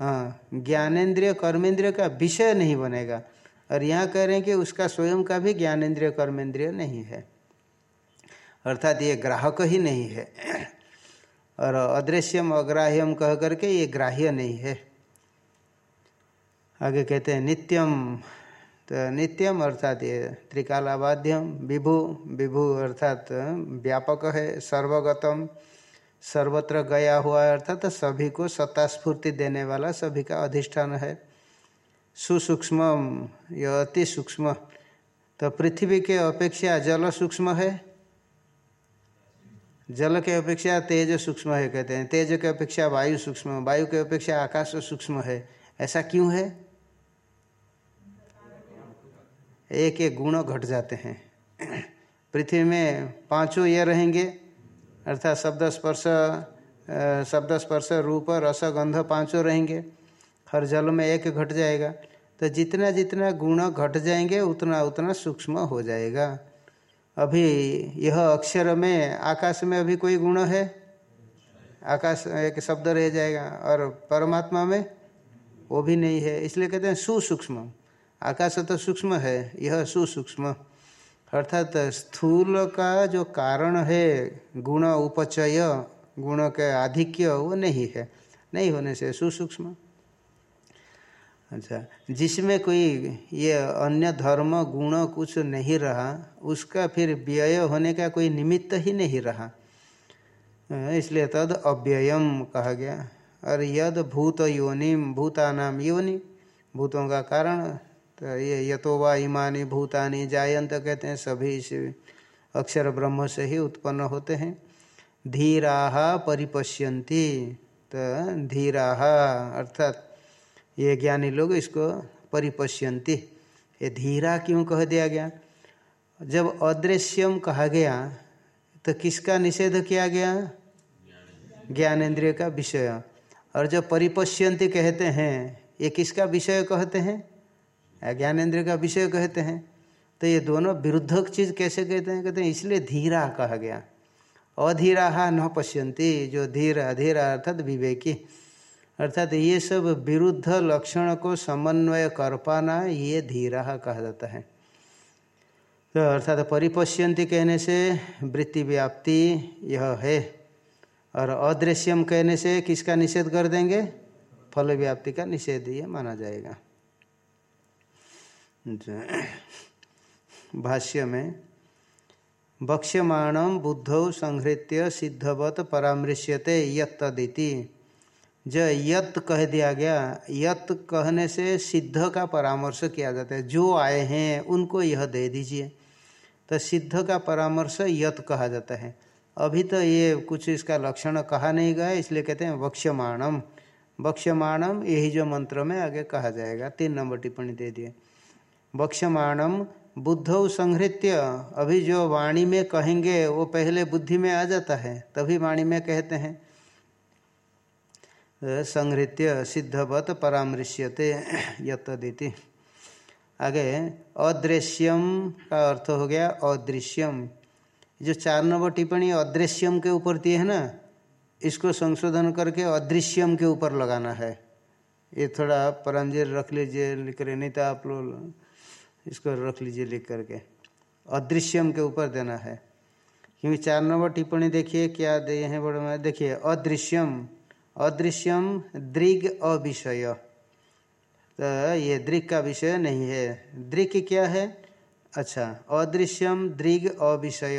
हाँ ज्ञानेन्द्रिय, कर्मेंद्रिय का विषय नहीं बनेगा। और यहाँ कह रहे हैं कि उसका स्वयं का भी ज्ञानेन्द्रिय, कर्मेंद्रिय नहीं है। अर्थात ये ग्राहक ही नहीं है। और अदृश्यम अग्राह्यम कह करके ये ग्राह्य नहीं है। आगे कहते हैं नित्यम। तो नित्यम अर्थात ये त्रिकालाबाध्यम, विभु विभु अर्थात व्यापक है, सर्वगतम, सर्वत्र गया हुआ अर्थात सभी को सत्ता स्फूर्ति देने वाला सभी का अधिष्ठान है। सुसूक्ष्म यह अति सूक्ष्म। तो पृथ्वी के अपेक्षा जल सूक्ष्म है। जल के अपेक्षा तेज सूक्ष्म है कहते हैं। तेज के अपेक्षा वायु सूक्ष्म वायु के अपेक्षा आकाश सूक्ष्म है। ऐसा क्यों है? एक एक गुण घट जाते हैं। पृथ्वी में पाँचों ये रहेंगे, अर्थात शब्द स्पर्श शब्द स्पर्श, रूप, रस, गंध पाँचों रहेंगे। हर जल में एक घट जाएगा। तो जितना जितना गुण घट जाएँगे, उतना उतना सूक्ष्म हो जाएगा। अभी यह अक्षर में आकाश में अभी कोई गुण है? आकाश एक शब्द रह जाएगा और परमात्मा में वो भी नहीं है, इसलिए कहते हैं सुसूक्ष्म। आकाश तो सूक्ष्म है, यह सुसूक्ष्म। अर्थात स्थूल का जो कारण है, गुण उपचय, गुण के आधिक्य, वो नहीं है। नहीं होने से सुसूक्ष्म। अच्छा जिसमें कोई ये अन्य धर्म, गुण कुछ नहीं रहा, उसका फिर व्यय होने का कोई निमित्त ही नहीं रहा। इसलिए तद अव्ययम कहा गया। और यद भूत योनिम, भूतानाम योनि, भूतों का कारण तो ये यतो वा इमानी भूतानी जायंत कहते हैं, सभी इस अक्षर ब्रह्म से ही उत्पन्न होते हैं। धीरा परिपश्यन्ति तो धीरा अर्थात ये ज्ञानी लोग इसको परिपश्यंती ये धीरा क्यों कह दिया गया? जब अदृश्यम कहा गया तो किसका निषेध किया गया? ज्ञानेन्द्रिय का विषय। और जब परिपश्यंती कहते हैं, ये किसका विषय कहते हैं? ज्ञानेन्द्रिय का विषय कहते हैं। तो ये दोनों विरुद्धक चीज़ कैसे कहते हैं? कहते हैं, इसलिए धीरा कहा गया। अधीरा न पश्यंती जो धीर, अधीरा अर्थात विवेकी। अर्थात ये सब विरुद्ध लक्षण को समन्वय कर पाना ये धीरा कहा जाता है। तो अर्थात परिपश्यंती कहने से वृत्ति व्याप्ति यह है और अदृश्यम कहने से किसका निषेध कर देंगे? फल व्याप्ति का निषेध ये माना जाएगा। भाष्य में बक्ष्यमाण बुद्धौ संहृत्य सिद्धवत परामृश्यते यत्तदिति। जो यत कह दिया गया। यत कहने से सिद्ध का परामर्श किया जाता है। जो आए हैं, उनको यह दे दीजिए। तो सिद्ध का परामर्श यत कहा जाता है। अभी तो ये कुछ इसका लक्षण कहा नहीं गया, इसलिए कहते हैं वक्ष्यमाणम। वक्ष्यमाणम, यही जो मंत्र में आगे कहा जाएगा। तीन नंबर टिप्पणी दे दिए। वक्ष्यमाणम, बुद्ध संहृत्य। अभी जो वाणी में कहेंगे, वो पहले बुद्धि में आ जाता है, तभी वाणी में कहते हैं। संहृत्य सिद्धवत परामृश्यते यत्तदिति। आगे, अदृश्यम का अर्थ हो गया अदृश्यम। जो चार नंबर टिप्पणी अदृश्यम के ऊपर दिए है ना, इसको संशोधन करके अदृश्यम के ऊपर लगाना है। ये थोड़ा परंजीर रख लीजिए, लिख रहे, नहीं तो आप लोग इसको रख लीजिए लिख करके। अदृश्यम के ऊपर देना है। क्योंकि चार नंबर टिप्पणी देखिए क्या दिए हैं, बड़े में। देखिए, अदृश्यम। अदृश्यम दृग अविषय। तो ये दृग का विषय नहीं है। दृग क्या है? अच्छा अदृश्यम दृग अविषय।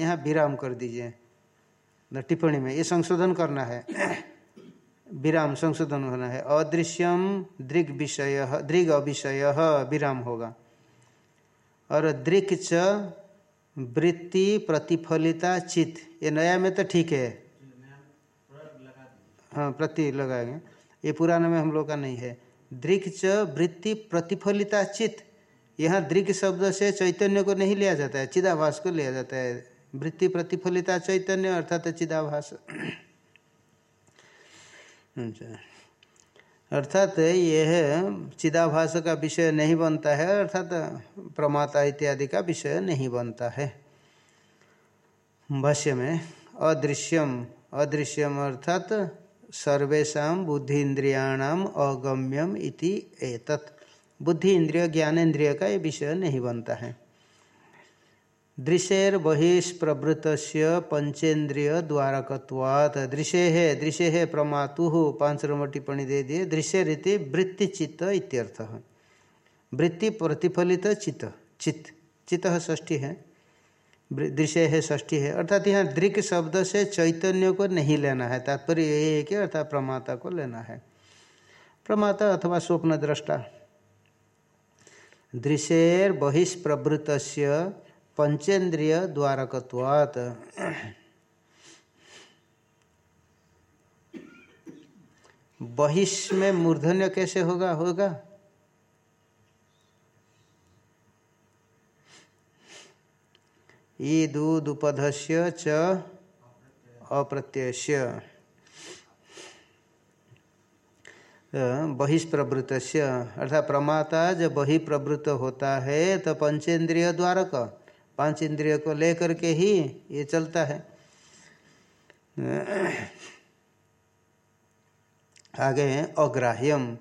यहाँ विराम कर दीजिए। टिप्पणी में, ये संशोधन करना है। विराम, संशोधन होना है। अदृश्यम दृग विषय, दृग अविषय, विराम होगा। और दृक च वृत्ति प्रतिफलिता चित ये नया में तो ठीक है। हाँ प्रति लगाएँगे ये पुराना में हम लोग का नहीं है। दृक च वृत्ति प्रतिफलिता चित। यहाँ दृक शब्द से चैतन्य को नहीं लिया जाता है, चिदाभास को लिया जाता है। वृत्ति प्रतिफलिता चैतन्य अर्थात चिदाभास। अच्छा। अर्थात यह चिदाभास का विषय नहीं बनता है, अर्थात प्रमाता इत्यादि का विषय नहीं बनता है। भाष्य में, अदृश्यम। अदृश्यम अर्थात सर्वेशा बुद्धि इंद्रियाणाम अगम्यम इति एतत्। बुद्धि इंद्रिय ज्ञानेन्द्रिय का ये विषय नहीं बनता है। दृशेर बहिष्प्रवृत पंचेन्द्रिय द्वारकवात दृश्य है दृश्य है प्रमातु पाँच नंबर टिप्पणी दे दिए। दृश्य रीति वृत्ति, चित्त इत्यर्थ। वृत्ति प्रतिफलित चित्त। चित्त चित्त ष्ठी है। दृश्य है ष्ठी है। अर्थात यहाँ दृक शब्द से चैतन्य को नहीं लेना है, तात्पर्य यही है कि अर्थात प्रमाता को लेना है। प्रमाता अथवा स्वप्न दृष्टा। दृश्यर बहिष्प्रवृत पंचेन्द्रिय द्वारकवात बहिष में मूर्धन्य कैसे होगा? होगा? ईदुदुपधस्य च अप्रत्यय बहिष्प्रवृत अर्थात प्रमाता जब बहिप्रवृत होता है तो पंचेंद्रिय द्वारक। पाँच इंद्रिय को लेकर के ही ये चलता है। आगे अग्राह्यम।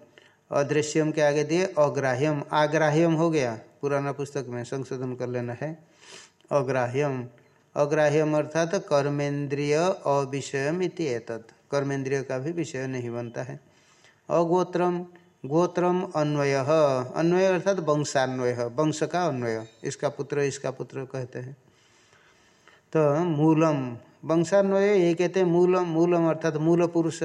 अदृश्यम के आगे दिए अग्राह्यम। आग्राह्यम हो गया। पुराना पुस्तक में संशोधन कर लेना है। अग्राह्यम। अग्राह्यम अर्थात कर्मेंद्रिय अविषयम इति कर्मेंद्रिय का भी विषय नहीं बनता है। अगोत्रम, गोत्रम अन्वय। अन्वय अर्थात वंशान्वय। वंश का अन्वय। इसका पुत्र इसका पुत्र कहते हैं। तो मूलम। वंशान्वय ये कहते हैं मूलम। मूलम अर्थात मूल पुरुष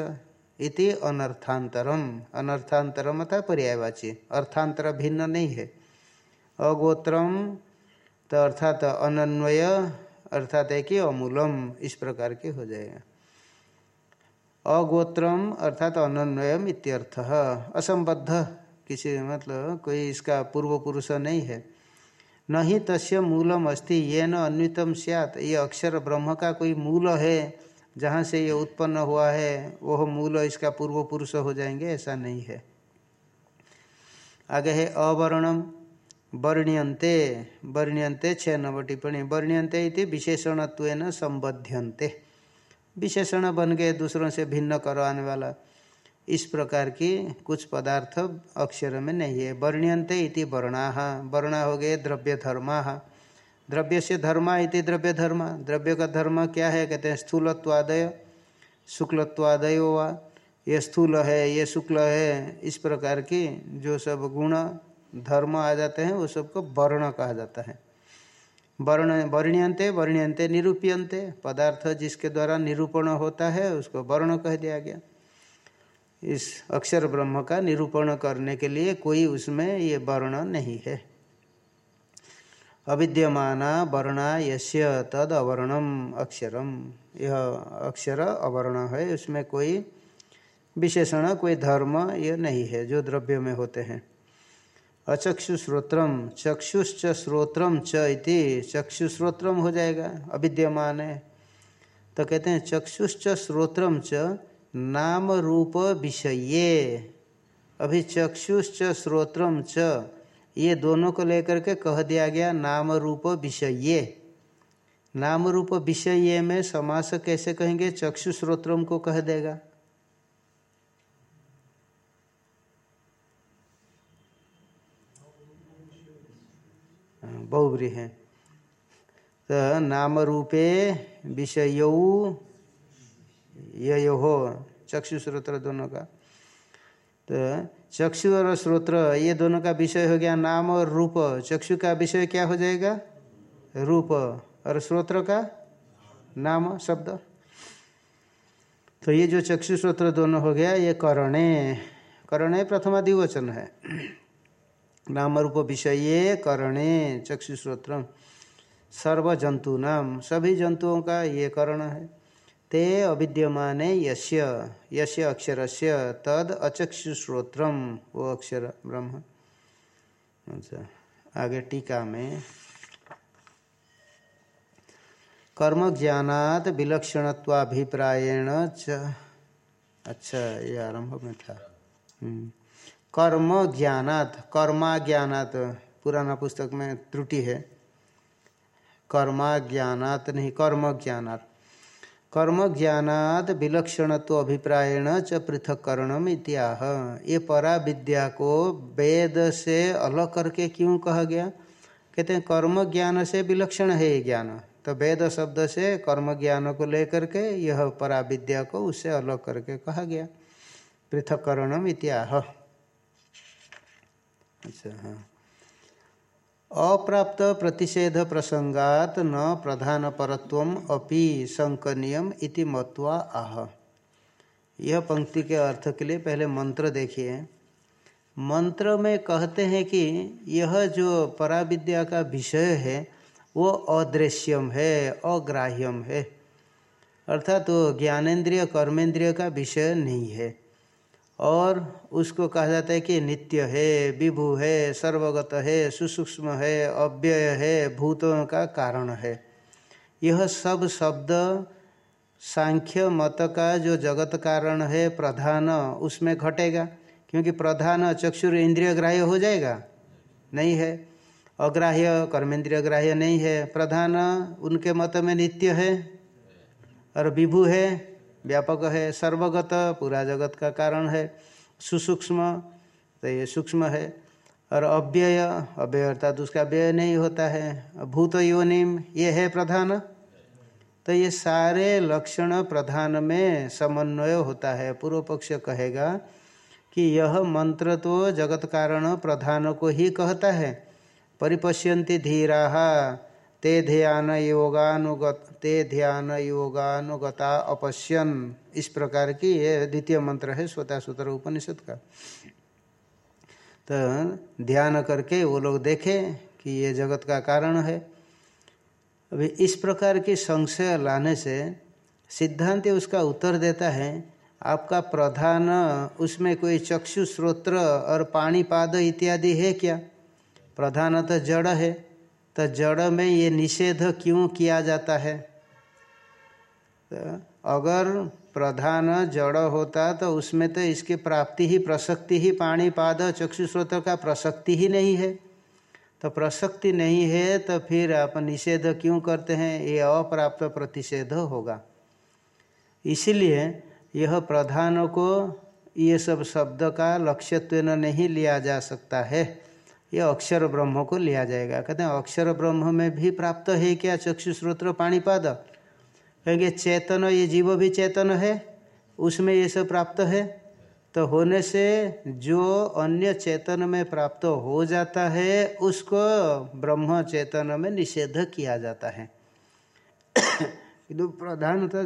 इति अनर्थांतरम अनर्थांतरम अर्थात पर्यायवाची। अर्थांतर भिन्न नहीं है। अगोत्रम तो अर्थात अनन्वय, अर्थात है कि अमूलम इस प्रकार के हो जाएगा। अगोत्रम, अर्थात अनन्वयम इत्यर्थ, असंबद्ध, किसी मतलब कोई इसका पूर्व पुरुष नहीं है। न ही तस्य मूलम अस्ति, ये न अन्वितम सियात, ये अक्षर ब्रह्म का कोई मूल है, जहाँ से ये उत्पन्न हुआ है, वह मूल इसका पूर्व पुरुष हो जाएँगे, ऐसा नहीं है। आगे है अवर्णम वर्ण्यंते वर्ण्यंते छः नव टिप्पणी वर्ण्यंते इति विशेषणत्व संबध्यंते विशेषण बन गए दूसरों से भिन्न करवाने वाला। इस प्रकार की कुछ पदार्थ अक्षर में नहीं है। वर्ण्यंते वर्णा। वर्णा हो गए द्रव्य धर्मा द्रव्य से धर्मा इति द्रव्य धर्म द्रव्य का धर्म क्या है? कहते हैं स्थूलत्वादय, शुक्लत्वादय वा। ये स्थूल है, ये शुक्ल है। इस प्रकार की जो सब गुण धर्म आ जाते हैं, वो सबको वर्ण कहा जाता है। वर्ण वर्ण्यंते वर्ण्यंते निरूप्यंते पदार्थ जिसके द्वारा निरूपण होता है, उसको वर्ण कह दिया गया। इस अक्षर ब्रह्म का निरूपण करने के लिए कोई उसमें ये वर्ण नहीं है। अविद्यमाना वर्णा यश्य तद अवर्णम अक्षरम। यह अक्षर अवर्ण है, उसमें कोई विशेषण, कोई धर्म यह नहीं है, जो द्रव्य में होते हैं। अचक्षुश्रोत्रम चक्षुश्च श्रोत्रम च इति। चक्षुश्रोत्रम हो जाएगा, अविद्यमान है। तो कहते हैं, चक्षुश्च श्रोत्रम च नाम रूप विषय। अभी चक्षुश्च श्रोत्रम च, ये दोनों को लेकर के कह दिया गया नाम रूप विषय। नाम रूप विषय में समास कैसे कहेंगे? चक्षु श्रोत्रम को कह देगा। बहुब्री है। तो नाम रूपे विषय यो हो चक्षु श्रोत्र दोनों का। तो चक्षु और श्रोत्र ये दोनों का विषय हो गया नाम और रूप। चक्षु का विषय क्या हो जाएगा? रूप। और श्रोत्र का? नाम, शब्द। तो ये जो चक्षु श्रोत्र दोनों हो गया, ये करणे। करणे प्रथमादिवचन है। नाम रूप विषय करणे चक्षुश्रोत्र सर्व जंतु नाम सभी जंतुओं का ये करण है। ते अविद्यमान यश्य यश्य से तद अचक्षुश्रोत्र वो अक्षर ब्रह्म। अच्छा आगे टीका में। कर्म ज्ञानात विलक्षणत्वाभिप्रायण च। अच्छा ये आरंभ में था। हम्म। कर्म ज्ञानात कर्मा ज्ञानात पुराना पुस्तक में त्रुटि है। कर्मा ज्ञानात नहीं कर्म ज्ञानात कर्म ज्ञानात विलक्षणत्व अभिप्रायण च पृथककरणम इत्याह। ये परा विद्या को वेद से अलग करके क्यों कहा गया? कहते हैं कर्म ज्ञान से विलक्षण है ये ज्ञान। तो वेद शब्द से कर्म ज्ञान को लेकर के यह परा विद्या को उससे अलग करके कहा गया। पृथककरणम इत्याह। अच्छा हाँ। अप्राप्त प्रतिषेध प्रसंगात न प्रधान परत्व अपि संकनियम इति मत्वा आह। यह पंक्ति के अर्थ के लिए पहले मंत्र देखिए। मंत्र में कहते हैं कि यह जो पराविद्या का विषय है, वो अदृश्यम है, अग्राह्यम है। अर्थात तो ज्ञानेन्द्रिय कर्मेंद्रिय का विषय नहीं है। और उसको कहा जाता है कि नित्य है, विभु है, सर्वगत है, सुसूक्ष्म है, अव्यय है, भूतों का कारण है। यह सब शब्द सांख्य मत का जो जगत कारण है, प्रधान, उसमें घटेगा। क्योंकि प्रधान चक्षुर इंद्रिय ग्राह्य हो जाएगा। नहीं है। अग्राह्य कर्मेंद्रिय ग्राह्य नहीं है। प्रधान उनके मत में नित्य है और विभु है। व्यापक है, सर्वगत, पूरा जगत का कारण है, सुसूक्ष्म तो ये सूक्ष्म है। और अव्यय अव्यय अर्थात उसका व्यय नहीं होता है, भूत योनिम, ये है प्रधान। तो ये सारे लक्षण प्रधान में समन्वय होता है। पूर्व पक्ष कहेगा कि यह मंत्र तो जगत कारण प्रधान को ही कहता है। परिपश्यंती धीरा ते ध्यान योगानुगत ते ध्यान योगानुगता अपश्यन। इस प्रकार की ये द्वितीय मंत्र है स्वतः सूत्र उपनिषद का। तो ध्यान करके वो लोग देखें कि ये जगत का कारण है। अभी इस प्रकार की संशय लाने से सिद्धांत उसका उत्तर देता है, आपका प्रधान उसमें कोई चक्षु, श्रोत्र और पाणीपाद इत्यादि है क्या? प्रधान तो जड़ है। तो जड़ में ये निषेध क्यों किया जाता है? तो अगर प्रधान जड़ होता तो उसमें तो इसकी प्राप्ति ही प्रसक्ति ही पानी पाद चक्षु स्रोत का प्रसक्ति ही नहीं है। तो प्रसक्ति नहीं है तो फिर आप निषेध क्यों करते हैं? ये अप्राप्त प्रतिषेध होगा। इसलिए यह प्रधान को ये सब शब्द का लक्ष्यत्व नहीं लिया जा सकता है। यह अक्षर ब्रह्म को लिया जाएगा। कहते हैं, अक्षर ब्रह्म में भी प्राप्त है क्या चक्षु श्रोत्र पाणीपाद? कहेंगे, चेतन, ये जीव भी चेतन है, उसमें ये सब प्राप्त है। तो होने से जो अन्य चेतन में प्राप्त हो जाता है, उसको ब्रह्म चेतन में निषेध किया जाता है। प्रधान तो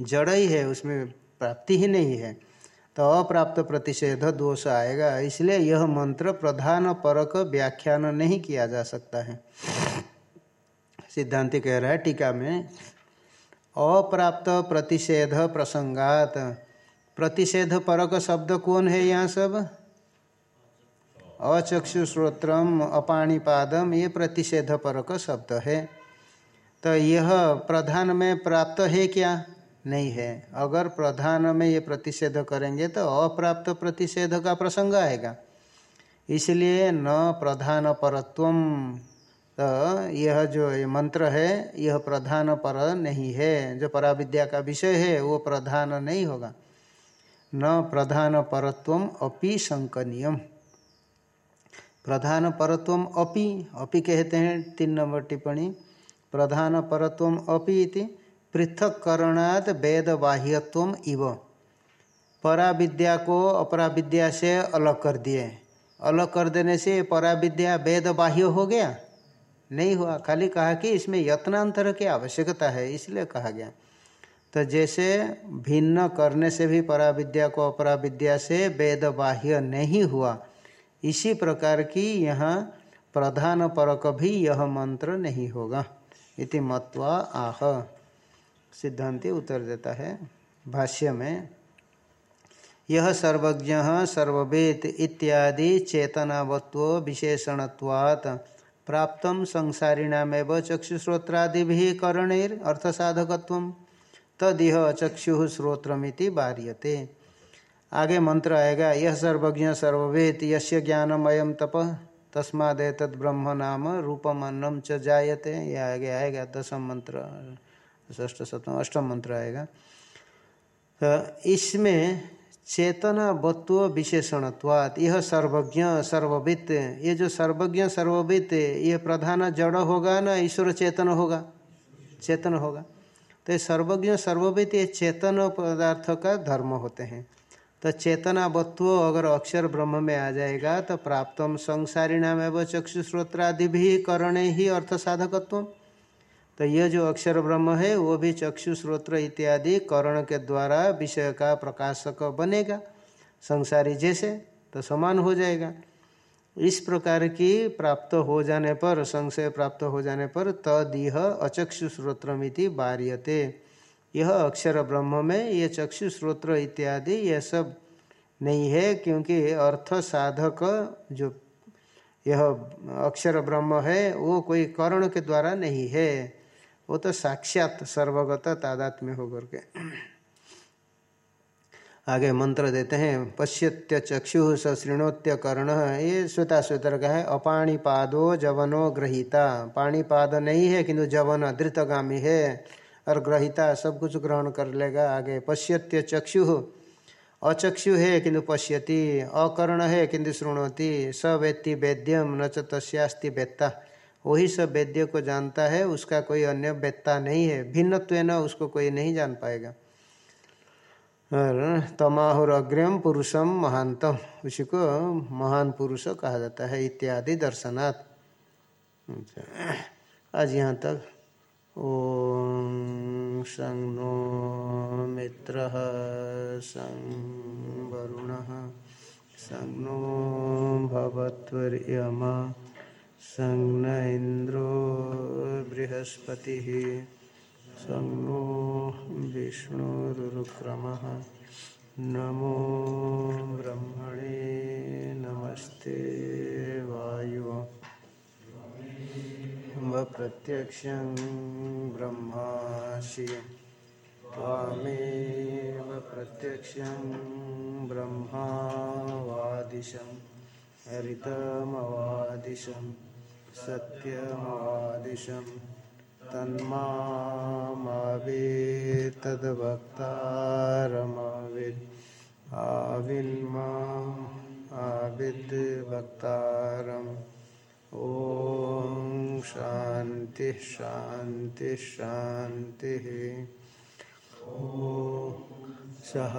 जड़ ही है, उसमें प्राप्ति ही नहीं है। तो अप्राप्त प्रतिषेध दोष आएगा। इसलिए यह मंत्र प्रधान परक व्याख्यान नहीं किया जा सकता है। सिद्धांति कह रहा है, टीका में, अप्राप्त प्रतिषेध प्रसंगात। प्रतिषेध परक शब्द कौन है यहाँ सब? अचक्षु श्रोत्रम, अपाणीपादम, ये प्रतिषेध परक शब्द है। तो यह प्रधान में प्राप्त है क्या? नहीं है। अगर प्रधान में ये प्रतिषेध करेंगे तो अप्राप्त प्रतिषेध का प्रसंग आएगा। इसलिए न प्रधान परत्वम तो यह जो ये मंत्र है, यह प्रधान पर नहीं है। जो पराविद्या का विषय है, वो प्रधान नहीं होगा। न प्रधान परत्व अपि संकनियम प्रधान परत्व अपि अपि कहते हैं, तीन नंबर टिप्पणी। प्रधान परत्व अपि इति। पृथक करणात वेद बाह्यत्व इव। पराविद्या को अपराविद्या से अलग कर दिए। अलग कर देने से पराविद्या वेद बाह्य हो गया। नहीं हुआ। खाली कहा कि इसमें यत्नांतर की आवश्यकता है, इसलिए कहा गया। तो जैसे भिन्न करने से भी पराविद्या को अपराविद्या से वेद बाह्य नहीं हुआ, इसी प्रकार की यहाँ प्रधान परक भी यह मंत्र नहीं होगा। इति मत्वा आह। सिद्धांति उत्तर देता है भाष्य में यह सर्वज्ञ सर्ववेद इत्यादि चेतनावत्व विशेषणत्वात् प्राप्त संसारिणामेव चक्षुश्रोत्रादि भी करणेर अर्थसाधकत्व तदिह चक्षु श्रोत्रमिति बार्यते आगे मंत्र आएगा यह सर्वज्ञ सर्ववेद यस्य ज्ञानमयम तप तस्माद तद ब्रह्म नाम रूपम अन्नम च जायते। यह आगे आएगा दसम मंत्र। ष्ठ सप्तम अष्टम मंत्र आएगा। तो इसमें चेतना, वत्व, विशेषणत्वात्, यह सर्वज्ञ सर्ववित्त ये जो सर्वज्ञ सर्ववित्त ये प्रधान जड़ होगा ना, ईश्वर चेतन होगा? चेतन होगा। तो सर्वज्ञ सर्ववित्त ये चेतन पदार्थ का धर्म होते हैं। तो चेतना, वत्व अगर अक्षर ब्रह्म में आ जाएगा तो प्राप्तम संसारी नाम एवं चक्षुश्रोत्रादि भी करणे ही अर्थ साधकत्व तो यह जो अक्षर ब्रह्म है, वो भी चक्षु, श्रोत्र इत्यादि करण के द्वारा विषय का प्रकाशक बनेगा। संसारी जैसे तो समान हो जाएगा। इस प्रकार की प्राप्त हो जाने पर, संशय प्राप्त हो जाने पर तदीह अचक्षु श्रोत्रमिति बार्यते। यह अक्षर ब्रह्म में, ये चक्षु, श्रोत्र इत्यादि यह सब नहीं है, क्योंकि अर्थ साधक जो यह अक्षर ब्रह्म है, वो कोई करण के द्वारा नहीं है। वो तो साक्षात सर्वगत तादात्म्य होकर के आगे मंत्र देते हैं, पश्यत्य चक्षु सृणोत्य कर्ण। ये श्वेता श्वेतर का है, अपाणीपादो जवनो ग्रहिता। पाणीपाद नहीं है, किंतु जवन धृतगामी है, और ग्रहिता सब कुछ ग्रहण कर लेगा आगे। पश्यत्य चक्षु, अचक्षु है, किंतु पश्यति। अकर्ण है, किंतु श्रृणोति स वेत्ति वेद्यम न च वेत्ता। वही सब वेद्य को जानता है, उसका कोई अन्य वेत्ता नहीं है। भिन्नत्व न, उसको कोई नहीं जान पाएगा। और तमाहुर अग्रम पुरुषम महानतम उसी को महान पुरुष कहा जाता है, इत्यादि दर्शनात्। अच्छा। आज यहाँ तक। ओ सं नो मित्र सं वरुण सं नो भवत्वर्यमा। सं न इंद्रो बृहस्पति। सन्नो विष्णुरुक्रमः। नमो ब्रह्मणे नमस्ते वायु। प्रत्यक्षं ब्रह्मासि। त्वामेव प्रत्यक्षं ब्रह्मावादिशं। हरितमवादिशं सत्यमवादिशम् तन्मावेतद्वक्तारमविद् आविन्माम् आविद्वक्तारम्। ॐ शान्तिः शान्तिः शान्तिः। ॐ सः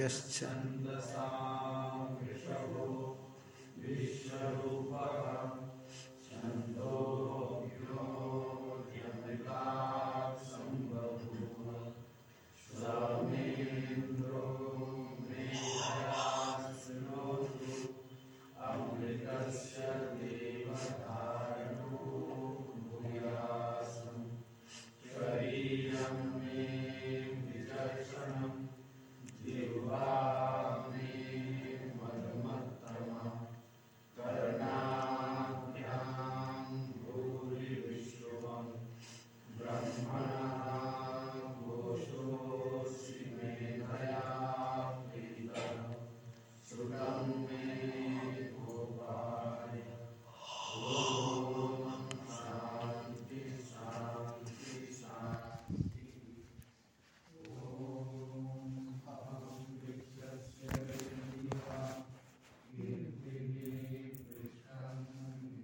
यश्चन्दसा